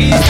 babies.